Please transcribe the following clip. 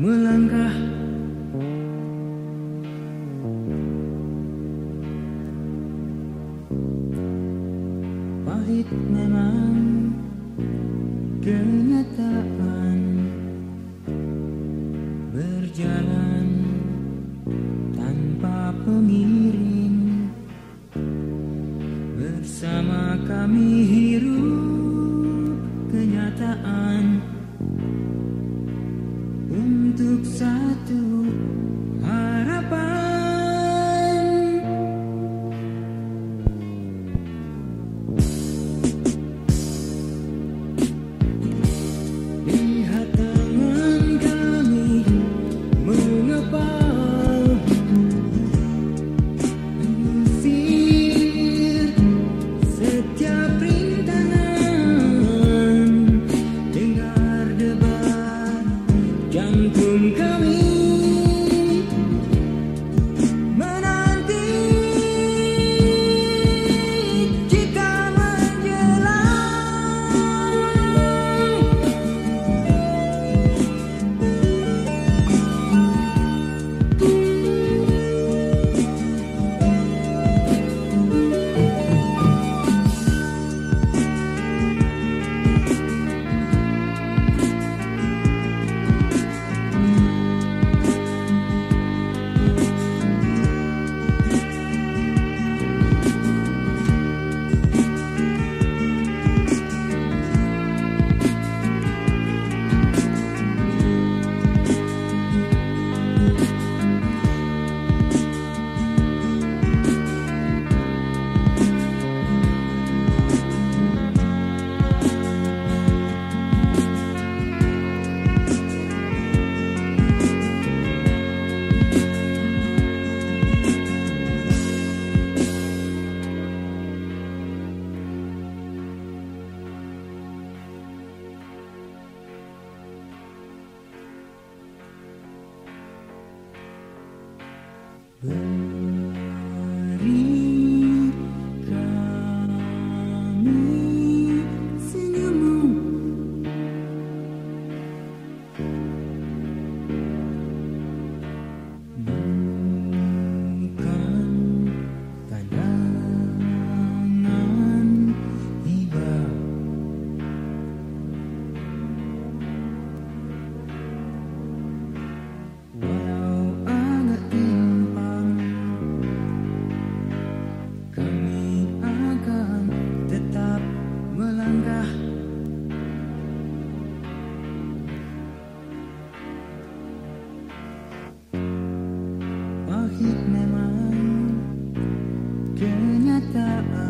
melangkah. Pahit memang kenyataan Berjalan tanpa pengiring Bersama kami hirup Untuk satu harapan. Lihat tangan kami mengepal Mengusir setiap rintangan blue. Pahit memang kenyataan